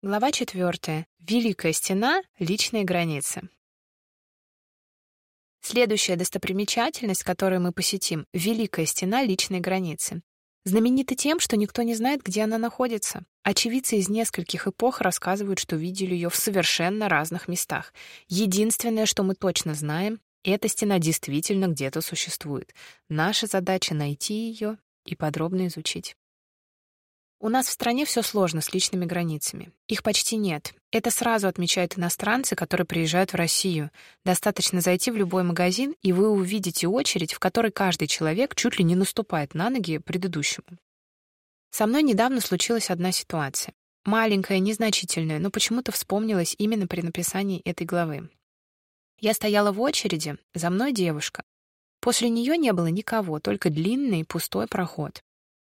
Глава 4. Великая стена. Личные границы. Следующая достопримечательность, которую мы посетим — Великая стена личной границы. Знаменита тем, что никто не знает, где она находится. Очевидцы из нескольких эпох рассказывают, что видели ее в совершенно разных местах. Единственное, что мы точно знаем, эта стена действительно где-то существует. Наша задача — найти ее и подробно изучить. У нас в стране все сложно с личными границами. Их почти нет. Это сразу отмечают иностранцы, которые приезжают в Россию. Достаточно зайти в любой магазин, и вы увидите очередь, в которой каждый человек чуть ли не наступает на ноги предыдущему. Со мной недавно случилась одна ситуация. Маленькая, незначительная, но почему-то вспомнилась именно при написании этой главы. Я стояла в очереди, за мной девушка. После нее не было никого, только длинный пустой проход.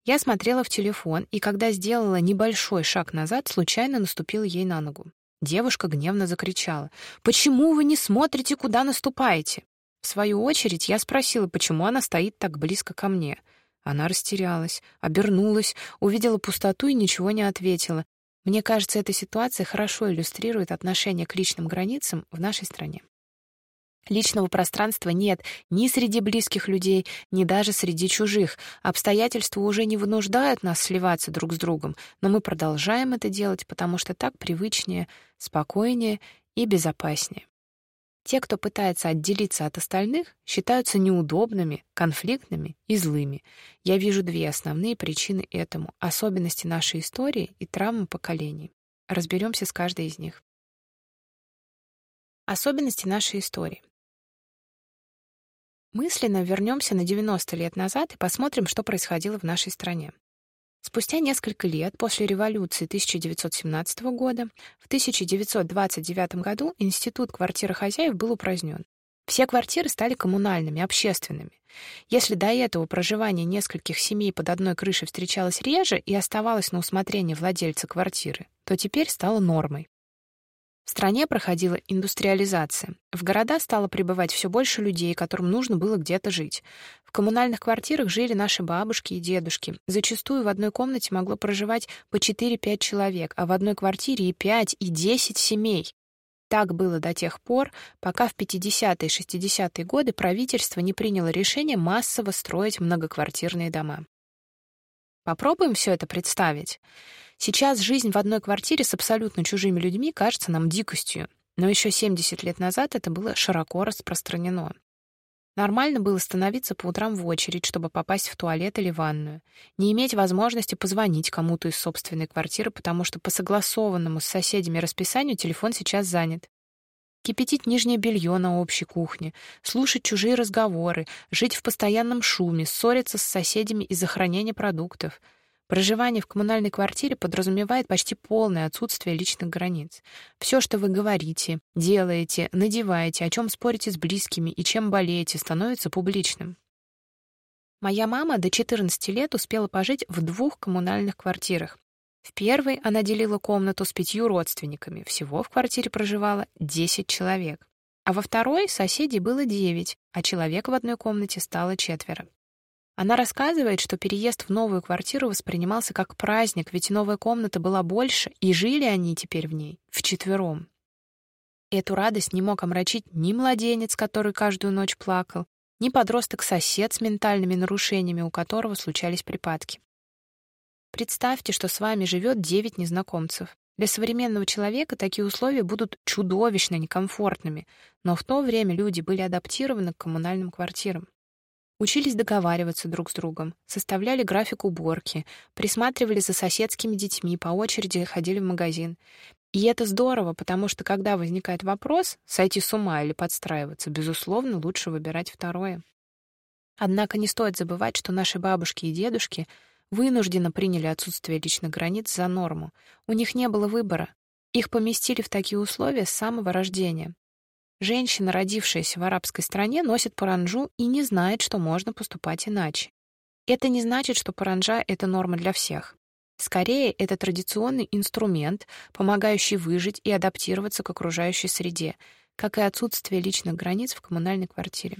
Я смотрела в телефон, и когда сделала небольшой шаг назад, случайно наступила ей на ногу. Девушка гневно закричала. «Почему вы не смотрите, куда наступаете?» В свою очередь я спросила, почему она стоит так близко ко мне. Она растерялась, обернулась, увидела пустоту и ничего не ответила. Мне кажется, эта ситуация хорошо иллюстрирует отношение к личным границам в нашей стране. Личного пространства нет ни среди близких людей, ни даже среди чужих. Обстоятельства уже не вынуждают нас сливаться друг с другом, но мы продолжаем это делать, потому что так привычнее, спокойнее и безопаснее. Те, кто пытается отделиться от остальных, считаются неудобными, конфликтными и злыми. Я вижу две основные причины этому — особенности нашей истории и травмы поколений. Разберемся с каждой из них. Особенности нашей истории. Мысленно вернемся на 90 лет назад и посмотрим, что происходило в нашей стране. Спустя несколько лет после революции 1917 года, в 1929 году Институт квартирохозяев был упразднен. Все квартиры стали коммунальными, общественными. Если до этого проживание нескольких семей под одной крышей встречалось реже и оставалось на усмотрение владельца квартиры, то теперь стало нормой. В стране проходила индустриализация. В города стало прибывать все больше людей, которым нужно было где-то жить. В коммунальных квартирах жили наши бабушки и дедушки. Зачастую в одной комнате могло проживать по 4-5 человек, а в одной квартире и 5, и 10 семей. Так было до тех пор, пока в 50-е и 60-е годы правительство не приняло решение массово строить многоквартирные дома. Попробуем все это представить. Сейчас жизнь в одной квартире с абсолютно чужими людьми кажется нам дикостью, но еще 70 лет назад это было широко распространено. Нормально было становиться по утрам в очередь, чтобы попасть в туалет или ванную, не иметь возможности позвонить кому-то из собственной квартиры, потому что по согласованному с соседями расписанию телефон сейчас занят. Кипятить нижнее белье на общей кухне, слушать чужие разговоры, жить в постоянном шуме, ссориться с соседями из-за хранения продуктов — Проживание в коммунальной квартире подразумевает почти полное отсутствие личных границ. Все, что вы говорите, делаете, надеваете, о чем спорите с близкими и чем болеете, становится публичным. Моя мама до 14 лет успела пожить в двух коммунальных квартирах. В первой она делила комнату с пятью родственниками. Всего в квартире проживало 10 человек. А во второй соседей было 9, а человек в одной комнате стало четверо. Она рассказывает, что переезд в новую квартиру воспринимался как праздник, ведь новая комната была больше, и жили они теперь в ней вчетвером. Эту радость не мог омрачить ни младенец, который каждую ночь плакал, ни подросток-сосед с ментальными нарушениями, у которого случались припадки. Представьте, что с вами живет девять незнакомцев. Для современного человека такие условия будут чудовищно некомфортными, но в то время люди были адаптированы к коммунальным квартирам. Учились договариваться друг с другом, составляли график уборки, присматривали за соседскими детьми, по очереди ходили в магазин. И это здорово, потому что когда возникает вопрос, сойти с ума или подстраиваться, безусловно, лучше выбирать второе. Однако не стоит забывать, что наши бабушки и дедушки вынужденно приняли отсутствие личных границ за норму. У них не было выбора. Их поместили в такие условия с самого рождения. Женщина, родившаяся в арабской стране, носит паранджу и не знает, что можно поступать иначе. Это не значит, что паранджа — это норма для всех. Скорее, это традиционный инструмент, помогающий выжить и адаптироваться к окружающей среде, как и отсутствие личных границ в коммунальной квартире.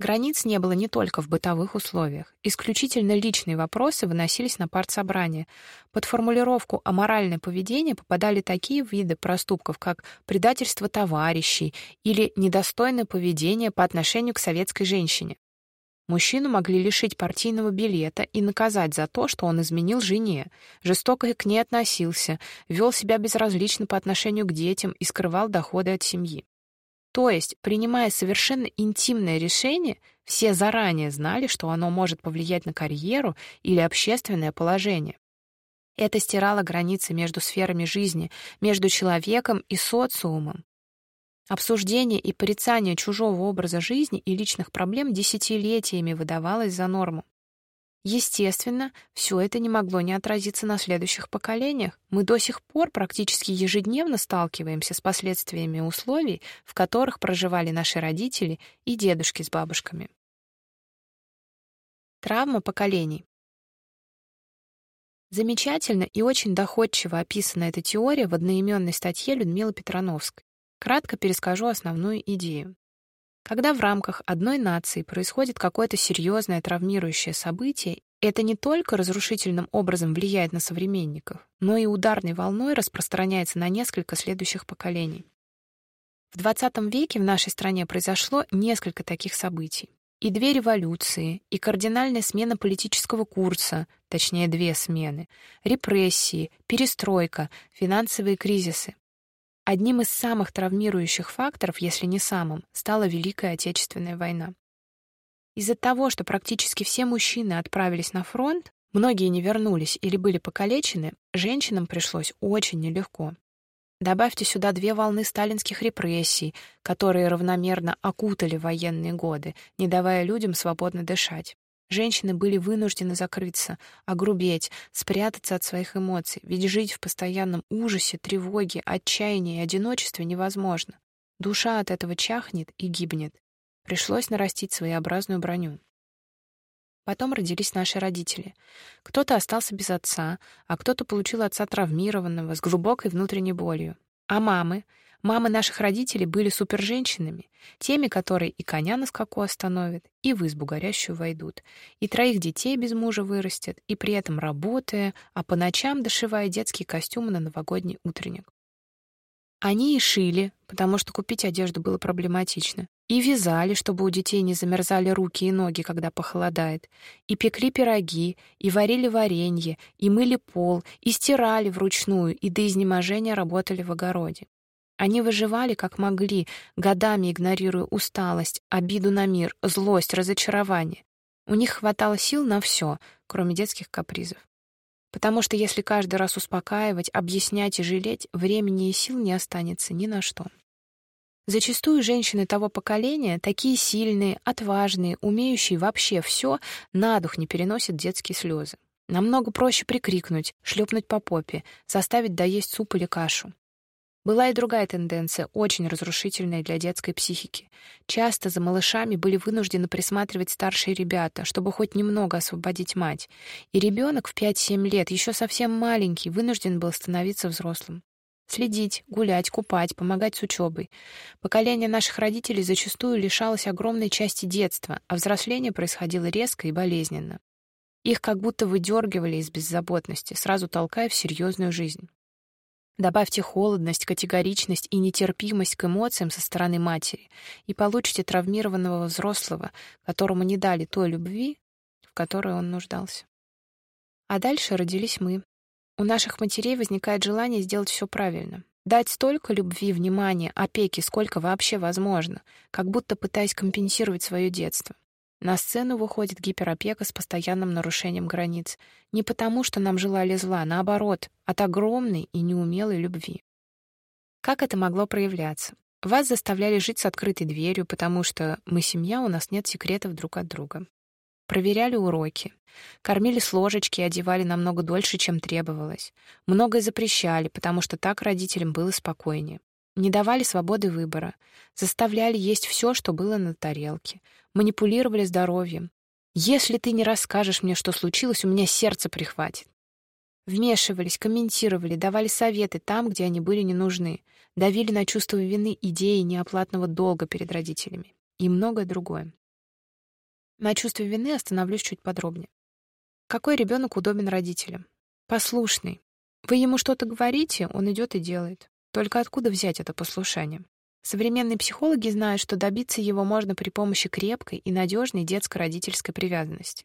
Границ не было не только в бытовых условиях. Исключительно личные вопросы выносились на партсобрание. Под формулировку «аморальное поведение» попадали такие виды проступков, как предательство товарищей или недостойное поведение по отношению к советской женщине. Мужчину могли лишить партийного билета и наказать за то, что он изменил жене, жестоко к ней относился, вел себя безразлично по отношению к детям и скрывал доходы от семьи. То есть, принимая совершенно интимное решение, все заранее знали, что оно может повлиять на карьеру или общественное положение. Это стирало границы между сферами жизни, между человеком и социумом. Обсуждение и порицание чужого образа жизни и личных проблем десятилетиями выдавалось за норму. Естественно, все это не могло не отразиться на следующих поколениях. Мы до сих пор практически ежедневно сталкиваемся с последствиями условий, в которых проживали наши родители и дедушки с бабушками. Травма поколений. Замечательно и очень доходчиво описана эта теория в одноименной статье Людмилы Петрановской. Кратко перескажу основную идею. Когда в рамках одной нации происходит какое-то серьезное травмирующее событие, это не только разрушительным образом влияет на современников, но и ударной волной распространяется на несколько следующих поколений. В XX веке в нашей стране произошло несколько таких событий. И две революции, и кардинальная смена политического курса, точнее две смены, репрессии, перестройка, финансовые кризисы. Одним из самых травмирующих факторов, если не самым, стала Великая Отечественная война. Из-за того, что практически все мужчины отправились на фронт, многие не вернулись или были покалечены, женщинам пришлось очень нелегко. Добавьте сюда две волны сталинских репрессий, которые равномерно окутали военные годы, не давая людям свободно дышать. Женщины были вынуждены закрыться, огрубеть, спрятаться от своих эмоций, ведь жить в постоянном ужасе, тревоге, отчаянии и одиночестве невозможно. Душа от этого чахнет и гибнет. Пришлось нарастить своеобразную броню. Потом родились наши родители. Кто-то остался без отца, а кто-то получил отца травмированного, с глубокой внутренней болью. А мамы? Мамы наших родителей были суперженщинами, теми, которые и коня на скаку остановят, и в избу горящую войдут, и троих детей без мужа вырастят, и при этом работая, а по ночам дошивая детские костюмы на новогодний утренник. Они и шили, потому что купить одежду было проблематично, и вязали, чтобы у детей не замерзали руки и ноги, когда похолодает, и пекли пироги, и варили варенье, и мыли пол, и стирали вручную, и до изнеможения работали в огороде. Они выживали как могли, годами игнорируя усталость, обиду на мир, злость, разочарование. У них хватало сил на все, кроме детских капризов. Потому что если каждый раз успокаивать, объяснять и жалеть, времени и сил не останется ни на что. Зачастую женщины того поколения, такие сильные, отважные, умеющие вообще все, на дух не переносят детские слезы. Намного проще прикрикнуть, шлепнуть по попе, заставить доесть суп или кашу. Была и другая тенденция, очень разрушительная для детской психики. Часто за малышами были вынуждены присматривать старшие ребята, чтобы хоть немного освободить мать. И ребенок в 5-7 лет, еще совсем маленький, вынужден был становиться взрослым. Следить, гулять, купать, помогать с учебой. Поколение наших родителей зачастую лишалось огромной части детства, а взросление происходило резко и болезненно. Их как будто выдергивали из беззаботности, сразу толкая в серьезную жизнь. Добавьте холодность, категоричность и нетерпимость к эмоциям со стороны матери, и получите травмированного взрослого, которому не дали той любви, в которой он нуждался. А дальше родились мы. У наших матерей возникает желание сделать все правильно. Дать столько любви, внимания, опеки, сколько вообще возможно, как будто пытаясь компенсировать свое детство. На сцену выходит гиперопека с постоянным нарушением границ. Не потому, что нам желали зла, наоборот, от огромной и неумелой любви. Как это могло проявляться? Вас заставляли жить с открытой дверью, потому что мы семья, у нас нет секретов друг от друга. Проверяли уроки. Кормили с ложечки и одевали намного дольше, чем требовалось. Многое запрещали, потому что так родителям было спокойнее. Не давали свободы выбора, заставляли есть все, что было на тарелке, манипулировали здоровьем. Если ты не расскажешь мне, что случилось, у меня сердце прихватит. Вмешивались, комментировали, давали советы там, где они были не нужны, давили на чувство вины идеи неоплатного долга перед родителями и многое другое. На чувстве вины остановлюсь чуть подробнее. Какой ребенок удобен родителям? Послушный. Вы ему что-то говорите, он идет и делает. Только откуда взять это послушание? Современные психологи знают, что добиться его можно при помощи крепкой и надежной детско-родительской привязанности.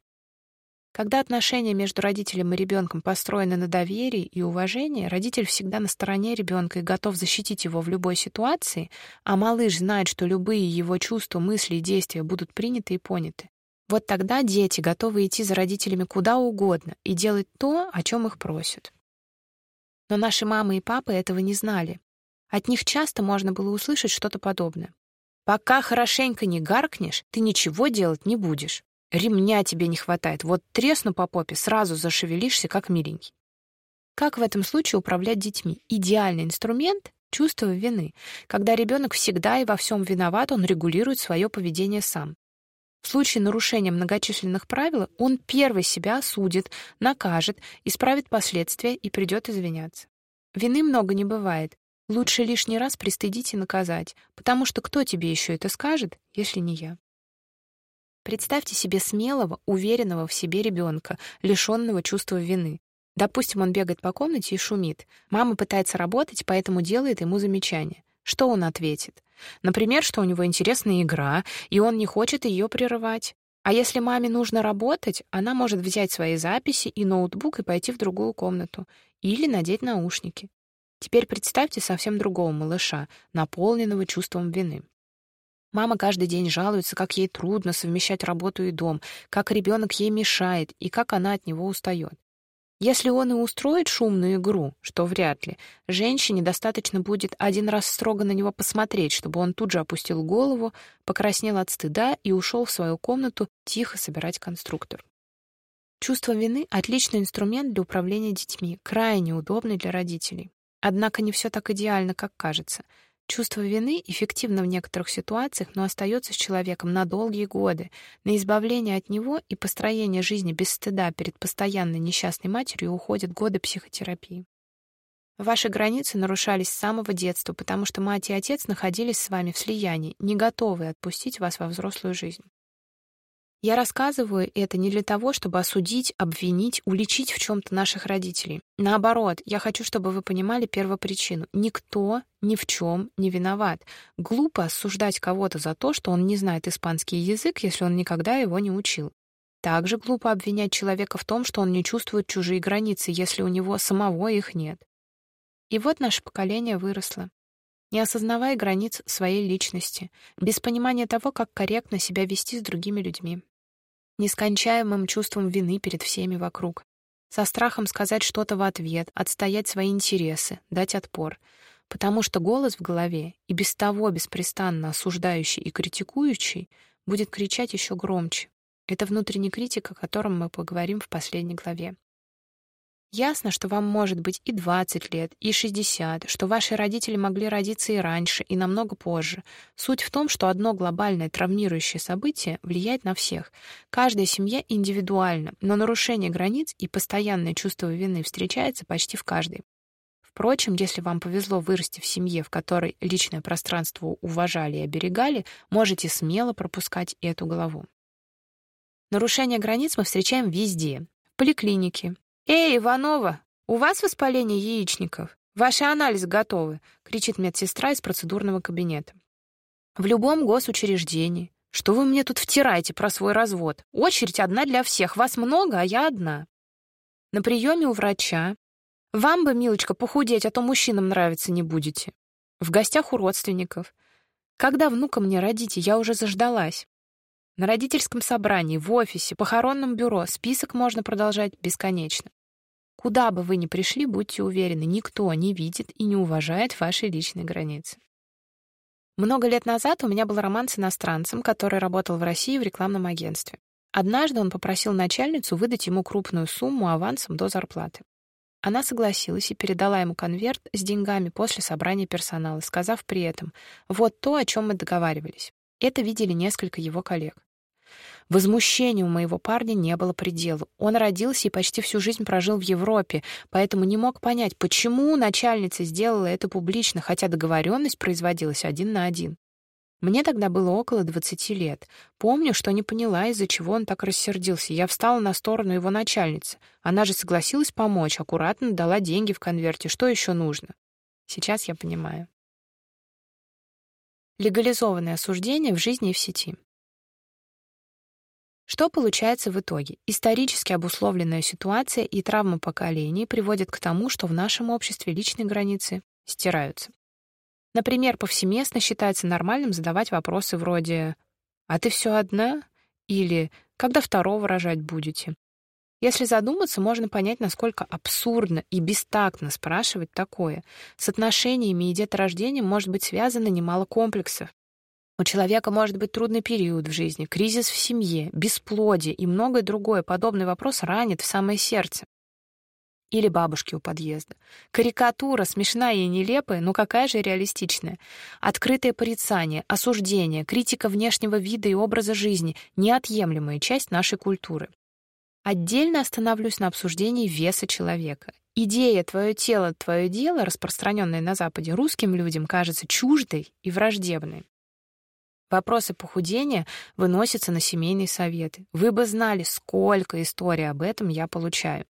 Когда отношения между родителем и ребенком построены на доверии и уважении, родитель всегда на стороне ребенка и готов защитить его в любой ситуации, а малыш знает, что любые его чувства, мысли и действия будут приняты и поняты. Вот тогда дети готовы идти за родителями куда угодно и делать то, о чем их просят. Но наши мамы и папы этого не знали. От них часто можно было услышать что-то подобное. «Пока хорошенько не гаркнешь, ты ничего делать не будешь. Ремня тебе не хватает. Вот тресну по попе, сразу зашевелишься, как миленький». Как в этом случае управлять детьми? Идеальный инструмент — чувство вины. Когда ребенок всегда и во всем виноват, он регулирует свое поведение сам. В случае нарушения многочисленных правил он первый себя осудит, накажет, исправит последствия и придет извиняться. Вины много не бывает. Лучше лишний раз пристыдить и наказать, потому что кто тебе еще это скажет, если не я? Представьте себе смелого, уверенного в себе ребенка, лишенного чувства вины. Допустим, он бегает по комнате и шумит. Мама пытается работать, поэтому делает ему замечание. Что он ответит? Например, что у него интересная игра, и он не хочет ее прерывать. А если маме нужно работать, она может взять свои записи и ноутбук и пойти в другую комнату. Или надеть наушники. Теперь представьте совсем другого малыша, наполненного чувством вины. Мама каждый день жалуется, как ей трудно совмещать работу и дом, как ребенок ей мешает и как она от него устает. Если он и устроит шумную игру, что вряд ли, женщине достаточно будет один раз строго на него посмотреть, чтобы он тут же опустил голову, покраснел от стыда и ушел в свою комнату тихо собирать конструктор. Чувство вины — отличный инструмент для управления детьми, крайне удобный для родителей. Однако не все так идеально, как кажется — Чувство вины эффективно в некоторых ситуациях, но остается с человеком на долгие годы. На избавление от него и построение жизни без стыда перед постоянной несчастной матерью уходят годы психотерапии. Ваши границы нарушались с самого детства, потому что мать и отец находились с вами в слиянии, не готовые отпустить вас во взрослую жизнь. Я рассказываю это не для того, чтобы осудить, обвинить, уличить в чем то наших родителей. Наоборот, я хочу, чтобы вы понимали первопричину. Никто ни в чем не виноват. Глупо осуждать кого-то за то, что он не знает испанский язык, если он никогда его не учил. Также глупо обвинять человека в том, что он не чувствует чужие границы, если у него самого их нет. И вот наше поколение выросло не осознавая границ своей личности, без понимания того, как корректно себя вести с другими людьми нескончаемым чувством вины перед всеми вокруг, со страхом сказать что-то в ответ, отстоять свои интересы, дать отпор, потому что голос в голове, и без того беспрестанно осуждающий и критикующий, будет кричать еще громче. Это внутренний критик, о котором мы поговорим в последней главе. Ясно, что вам может быть и 20 лет, и 60, что ваши родители могли родиться и раньше, и намного позже. Суть в том, что одно глобальное травмирующее событие влияет на всех. Каждая семья индивидуальна, но нарушение границ и постоянное чувство вины встречается почти в каждой. Впрочем, если вам повезло вырасти в семье, в которой личное пространство уважали и оберегали, можете смело пропускать эту главу. Нарушение границ мы встречаем везде. В поликлинике, «Эй, Иванова, у вас воспаление яичников? Ваши анализы готовы!» — кричит медсестра из процедурного кабинета. «В любом госучреждении. Что вы мне тут втираете про свой развод? Очередь одна для всех. Вас много, а я одна. На приеме у врача. Вам бы, милочка, похудеть, а то мужчинам нравиться не будете. В гостях у родственников. Когда внука мне родите, я уже заждалась. На родительском собрании, в офисе, похоронном бюро список можно продолжать бесконечно. Куда бы вы ни пришли, будьте уверены, никто не видит и не уважает ваши личные границы. Много лет назад у меня был роман с иностранцем, который работал в России в рекламном агентстве. Однажды он попросил начальницу выдать ему крупную сумму авансом до зарплаты. Она согласилась и передала ему конверт с деньгами после собрания персонала, сказав при этом «Вот то, о чем мы договаривались». Это видели несколько его коллег. Возмущению моего парня не было предела. Он родился и почти всю жизнь прожил в Европе, поэтому не мог понять, почему начальница сделала это публично, хотя договоренность производилась один на один. Мне тогда было около 20 лет. Помню, что не поняла, из-за чего он так рассердился. Я встала на сторону его начальницы. Она же согласилась помочь, аккуратно дала деньги в конверте. Что еще нужно? Сейчас я понимаю. Легализованное осуждение в жизни и в сети. Что получается в итоге? Исторически обусловленная ситуация и травма поколений приводят к тому, что в нашем обществе личные границы стираются. Например, повсеместно считается нормальным задавать вопросы вроде «А ты все одна?» или «Когда второго рожать будете?» Если задуматься, можно понять, насколько абсурдно и бестактно спрашивать такое. С отношениями и деторождением может быть связано немало комплексов. У человека может быть трудный период в жизни, кризис в семье, бесплодие и многое другое. Подобный вопрос ранит в самое сердце. Или бабушки у подъезда. Карикатура смешная и нелепая, но какая же реалистичная. Открытое порицание, осуждение, критика внешнего вида и образа жизни — неотъемлемая часть нашей культуры. Отдельно остановлюсь на обсуждении веса человека. Идея «твое тело, твое дело», распространенная на Западе, русским людям кажется чуждой и враждебной. Вопросы похудения выносятся на семейные советы. Вы бы знали, сколько историй об этом я получаю.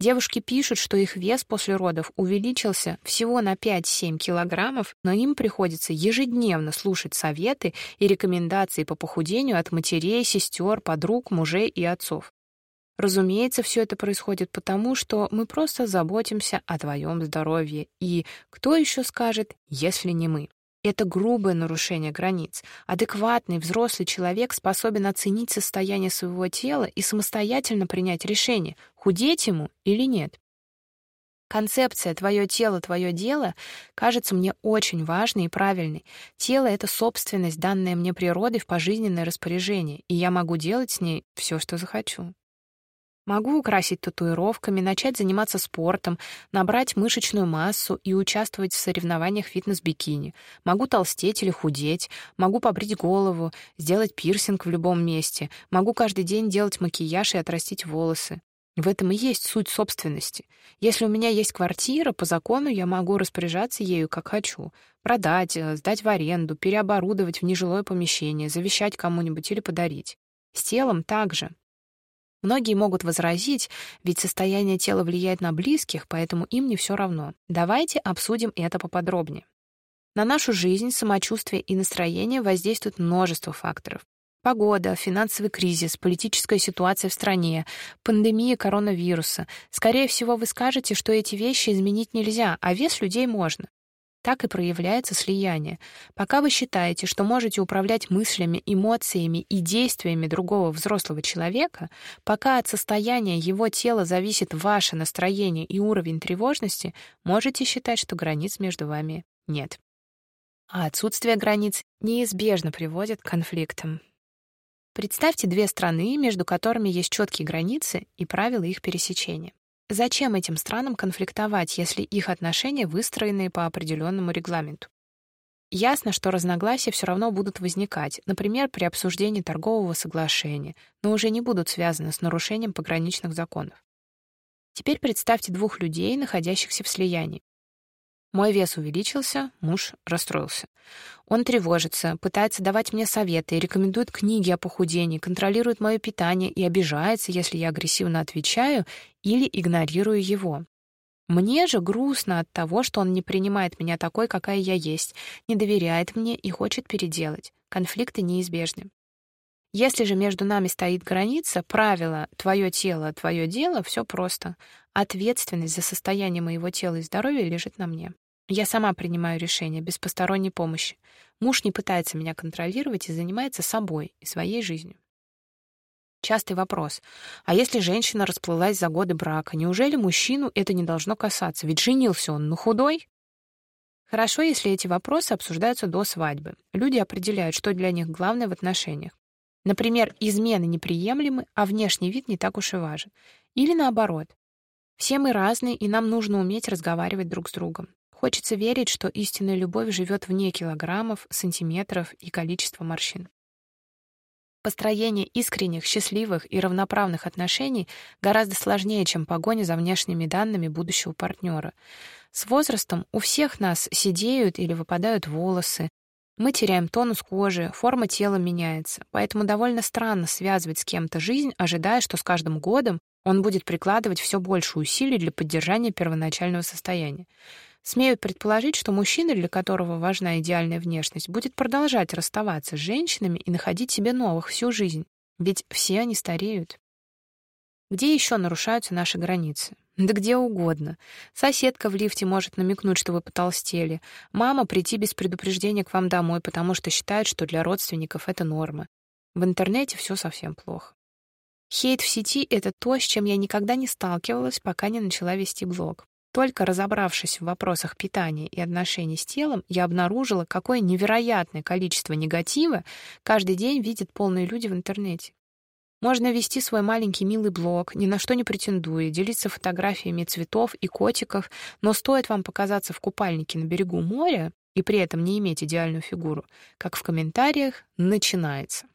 Девушки пишут, что их вес после родов увеличился всего на 5-7 килограммов, но им приходится ежедневно слушать советы и рекомендации по похудению от матерей, сестер, подруг, мужей и отцов. Разумеется, все это происходит потому, что мы просто заботимся о твоем здоровье. И кто еще скажет, если не мы? Это грубое нарушение границ. Адекватный взрослый человек способен оценить состояние своего тела и самостоятельно принять решение, худеть ему или нет. Концепция «твое тело, твое дело» кажется мне очень важной и правильной. Тело — это собственность, данная мне природой в пожизненное распоряжение, и я могу делать с ней все, что захочу. Могу украсить татуировками, начать заниматься спортом, набрать мышечную массу и участвовать в соревнованиях фитнес-бикини. Могу толстеть или худеть, могу побрить голову, сделать пирсинг в любом месте, могу каждый день делать макияж и отрастить волосы. В этом и есть суть собственности. Если у меня есть квартира, по закону я могу распоряжаться ею как хочу. Продать, э, сдать в аренду, переоборудовать в нежилое помещение, завещать кому-нибудь или подарить. С телом также. Многие могут возразить, ведь состояние тела влияет на близких, поэтому им не все равно. Давайте обсудим это поподробнее. На нашу жизнь, самочувствие и настроение воздействует множество факторов. Погода, финансовый кризис, политическая ситуация в стране, пандемия коронавируса. Скорее всего, вы скажете, что эти вещи изменить нельзя, а вес людей можно. Так и проявляется слияние. Пока вы считаете, что можете управлять мыслями, эмоциями и действиями другого взрослого человека, пока от состояния его тела зависит ваше настроение и уровень тревожности, можете считать, что границ между вами нет. А отсутствие границ неизбежно приводит к конфликтам. Представьте две страны, между которыми есть четкие границы и правила их пересечения. Зачем этим странам конфликтовать, если их отношения выстроены по определенному регламенту? Ясно, что разногласия все равно будут возникать, например, при обсуждении торгового соглашения, но уже не будут связаны с нарушением пограничных законов. Теперь представьте двух людей, находящихся в слиянии. Мой вес увеличился, муж расстроился. Он тревожится, пытается давать мне советы, рекомендует книги о похудении, контролирует мое питание и обижается, если я агрессивно отвечаю или игнорирую его. Мне же грустно от того, что он не принимает меня такой, какая я есть, не доверяет мне и хочет переделать. Конфликты неизбежны. Если же между нами стоит граница, правило «твое тело, твое дело» — все просто. Ответственность за состояние моего тела и здоровья лежит на мне. Я сама принимаю решения без посторонней помощи. Муж не пытается меня контролировать и занимается собой и своей жизнью. Частый вопрос. А если женщина расплылась за годы брака, неужели мужчину это не должно касаться? Ведь женился он, ну худой? Хорошо, если эти вопросы обсуждаются до свадьбы. Люди определяют, что для них главное в отношениях. Например, измены неприемлемы, а внешний вид не так уж и важен. Или наоборот. Все мы разные, и нам нужно уметь разговаривать друг с другом. Хочется верить, что истинная любовь живет вне килограммов, сантиметров и количества морщин. Построение искренних, счастливых и равноправных отношений гораздо сложнее, чем погоня за внешними данными будущего партнера. С возрастом у всех нас сидеют или выпадают волосы, Мы теряем тонус кожи, форма тела меняется, поэтому довольно странно связывать с кем-то жизнь, ожидая, что с каждым годом он будет прикладывать все больше усилий для поддержания первоначального состояния. Смею предположить, что мужчина, для которого важна идеальная внешность, будет продолжать расставаться с женщинами и находить себе новых всю жизнь, ведь все они стареют. Где еще нарушаются наши границы? Да где угодно. Соседка в лифте может намекнуть, что вы потолстели. Мама прийти без предупреждения к вам домой, потому что считает, что для родственников это норма. В интернете все совсем плохо. Хейт в сети — это то, с чем я никогда не сталкивалась, пока не начала вести блог. Только разобравшись в вопросах питания и отношений с телом, я обнаружила, какое невероятное количество негатива каждый день видят полные люди в интернете. Можно вести свой маленький милый блог, ни на что не претендуя, делиться фотографиями цветов и котиков, но стоит вам показаться в купальнике на берегу моря и при этом не иметь идеальную фигуру, как в комментариях начинается.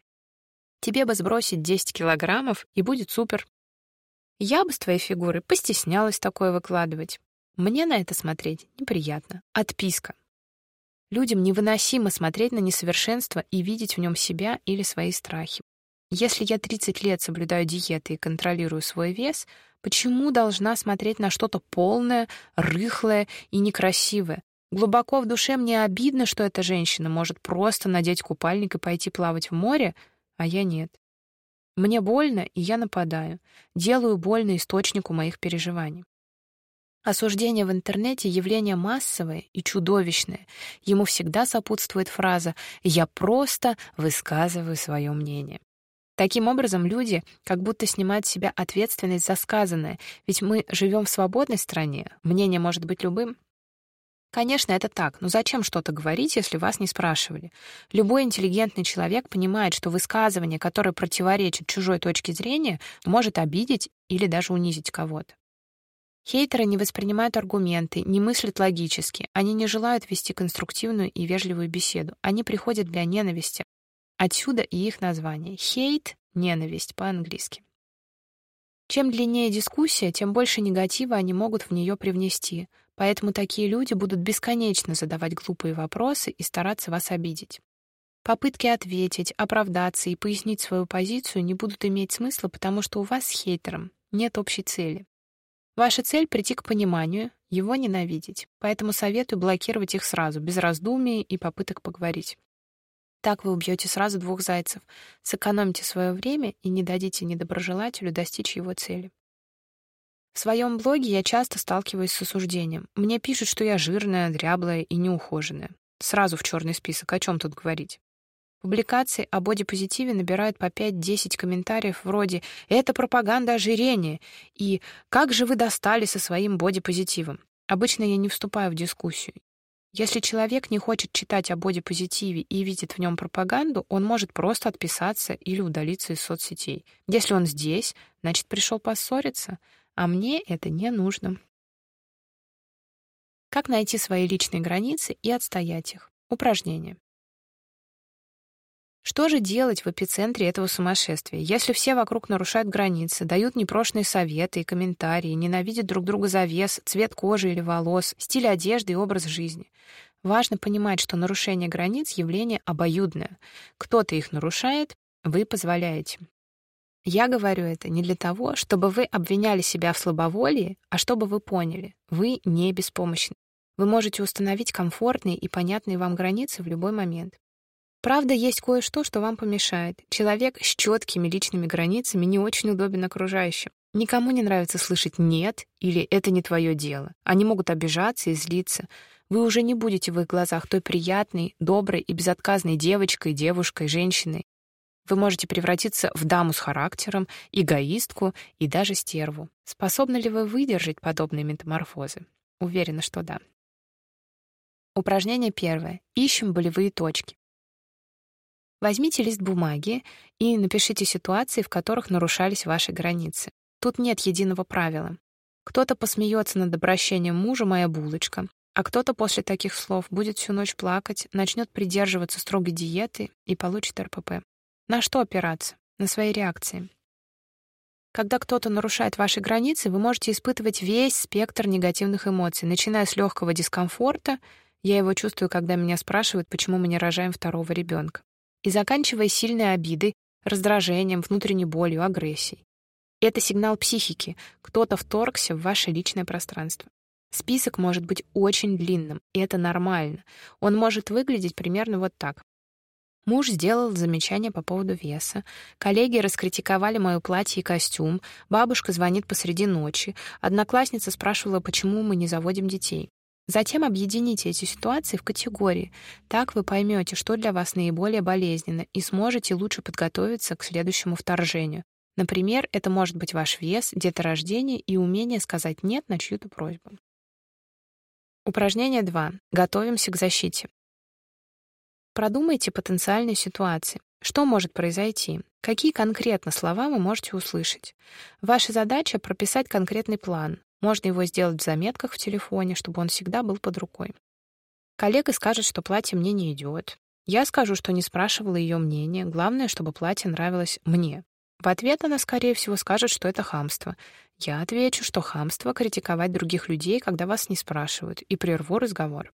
Тебе бы сбросить 10 килограммов, и будет супер. Я бы с твоей фигурой постеснялась такое выкладывать. Мне на это смотреть неприятно. Отписка. Людям невыносимо смотреть на несовершенство и видеть в нем себя или свои страхи. Если я 30 лет соблюдаю диеты и контролирую свой вес, почему должна смотреть на что-то полное, рыхлое и некрасивое? Глубоко в душе мне обидно, что эта женщина может просто надеть купальник и пойти плавать в море, а я нет. Мне больно, и я нападаю. Делаю больно источнику моих переживаний. Осуждение в интернете — явление массовое и чудовищное. Ему всегда сопутствует фраза «я просто высказываю свое мнение». Таким образом, люди как будто снимают с себя ответственность за сказанное, ведь мы живем в свободной стране, мнение может быть любым. Конечно, это так, но зачем что-то говорить, если вас не спрашивали? Любой интеллигентный человек понимает, что высказывание, которое противоречит чужой точке зрения, может обидеть или даже унизить кого-то. Хейтеры не воспринимают аргументы, не мыслят логически, они не желают вести конструктивную и вежливую беседу, они приходят для ненависти, Отсюда и их название. Хейт — ненависть по-английски. Чем длиннее дискуссия, тем больше негатива они могут в нее привнести, поэтому такие люди будут бесконечно задавать глупые вопросы и стараться вас обидеть. Попытки ответить, оправдаться и пояснить свою позицию не будут иметь смысла, потому что у вас с хейтером нет общей цели. Ваша цель — прийти к пониманию, его ненавидеть, поэтому советую блокировать их сразу, без раздумий и попыток поговорить. Так вы убьете сразу двух зайцев, сэкономите свое время и не дадите недоброжелателю достичь его цели. В своем блоге я часто сталкиваюсь с осуждением. Мне пишут, что я жирная, дряблая и неухоженная. Сразу в черный список, о чем тут говорить? Публикации о бодипозитиве набирают по 5-10 комментариев вроде «Это пропаганда ожирения» и «Как же вы достали со своим бодипозитивом?» Обычно я не вступаю в дискуссию. Если человек не хочет читать о бодипозитиве и видит в нем пропаганду, он может просто отписаться или удалиться из соцсетей. Если он здесь, значит, пришел поссориться, а мне это не нужно. Как найти свои личные границы и отстоять их? Упражнение. Что же делать в эпицентре этого сумасшествия, если все вокруг нарушают границы, дают непрошенные советы и комментарии, ненавидят друг друга за вес, цвет кожи или волос, стиль одежды и образ жизни? Важно понимать, что нарушение границ — явление обоюдное. Кто-то их нарушает, вы позволяете. Я говорю это не для того, чтобы вы обвиняли себя в слабоволии, а чтобы вы поняли, вы не беспомощны. Вы можете установить комфортные и понятные вам границы в любой момент. Правда, есть кое-что, что вам помешает. Человек с четкими личными границами не очень удобен окружающим. Никому не нравится слышать «нет» или «это не твое дело». Они могут обижаться и злиться. Вы уже не будете в их глазах той приятной, доброй и безотказной девочкой, девушкой, женщиной. Вы можете превратиться в даму с характером, эгоистку и даже стерву. Способны ли вы выдержать подобные метаморфозы? Уверена, что да. Упражнение первое. Ищем болевые точки. Возьмите лист бумаги и напишите ситуации, в которых нарушались ваши границы. Тут нет единого правила. Кто-то посмеется над обращением мужа «моя булочка», а кто-то после таких слов будет всю ночь плакать, начнет придерживаться строгой диеты и получит РПП. На что опираться? На свои реакции. Когда кто-то нарушает ваши границы, вы можете испытывать весь спектр негативных эмоций, начиная с легкого дискомфорта Я его чувствую, когда меня спрашивают, почему мы не рожаем второго ребенка. И заканчивая сильной обидой, раздражением, внутренней болью, агрессией. Это сигнал психики. Кто-то вторгся в ваше личное пространство. Список может быть очень длинным, и это нормально. Он может выглядеть примерно вот так. Муж сделал замечание по поводу веса. Коллеги раскритиковали моё платье и костюм. Бабушка звонит посреди ночи. Одноклассница спрашивала, почему мы не заводим детей. Затем объедините эти ситуации в категории. Так вы поймёте, что для вас наиболее болезненно, и сможете лучше подготовиться к следующему вторжению. Например, это может быть ваш вес, деторождение и умение сказать «нет» на чью-то просьбу. Упражнение 2. Готовимся к защите. Продумайте потенциальные ситуации. Что может произойти? Какие конкретно слова вы можете услышать? Ваша задача — прописать конкретный план. Можно его сделать в заметках в телефоне, чтобы он всегда был под рукой. Коллега скажет, что платье мне не идет. Я скажу, что не спрашивала ее мнения. Главное, чтобы платье нравилось мне. В ответ она, скорее всего, скажет, что это хамство. Я отвечу, что хамство — критиковать других людей, когда вас не спрашивают, и прерву разговор.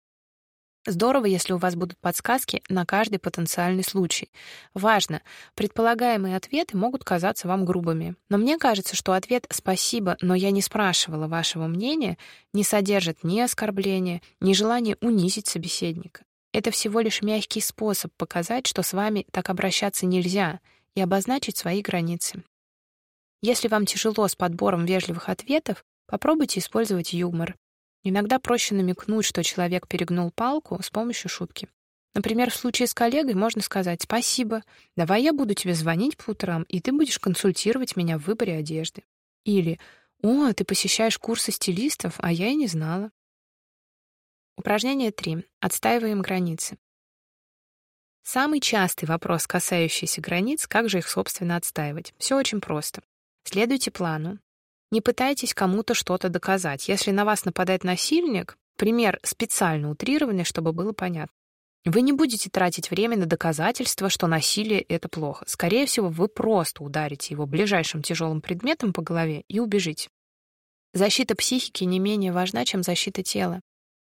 Здорово, если у вас будут подсказки на каждый потенциальный случай. Важно, предполагаемые ответы могут казаться вам грубыми. Но мне кажется, что ответ «спасибо, но я не спрашивала вашего мнения» не содержит ни оскорбления, ни желания унизить собеседника. Это всего лишь мягкий способ показать, что с вами так обращаться нельзя, и обозначить свои границы. Если вам тяжело с подбором вежливых ответов, попробуйте использовать юмор. Иногда проще намекнуть, что человек перегнул палку с помощью шутки. Например, в случае с коллегой можно сказать «Спасибо, давай я буду тебе звонить по утрам, и ты будешь консультировать меня в выборе одежды». Или «О, ты посещаешь курсы стилистов, а я и не знала». Упражнение 3. Отстаиваем границы. Самый частый вопрос, касающийся границ, как же их, собственно, отстаивать. Все очень просто. Следуйте плану, не пытайтесь кому-то что-то доказать. Если на вас нападает насильник, пример специально утрированный, чтобы было понятно. Вы не будете тратить время на доказательства, что насилие — это плохо. Скорее всего, вы просто ударите его ближайшим тяжелым предметом по голове и убежите. Защита психики не менее важна, чем защита тела.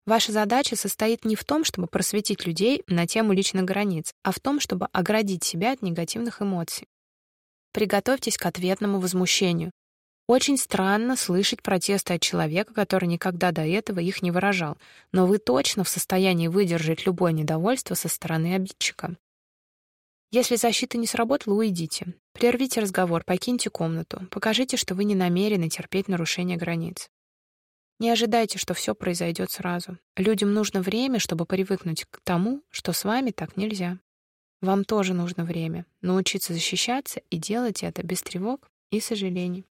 Ваша задача состоит не в том, чтобы просветить людей на тему личных границ, а в том, чтобы оградить себя от негативных эмоций. Приготовьтесь к ответному возмущению. Очень странно слышать протесты от человека, который никогда до этого их не выражал, но вы точно в состоянии выдержать любое недовольство со стороны обидчика. Если защита не сработала, уйдите. Прервите разговор, покиньте комнату, покажите, что вы не намерены терпеть нарушение границ. Не ожидайте, что все произойдет сразу. Людям нужно время, чтобы привыкнуть к тому, что с вами так нельзя. Вам тоже нужно время научиться защищаться и делать это без тревог и сожалений.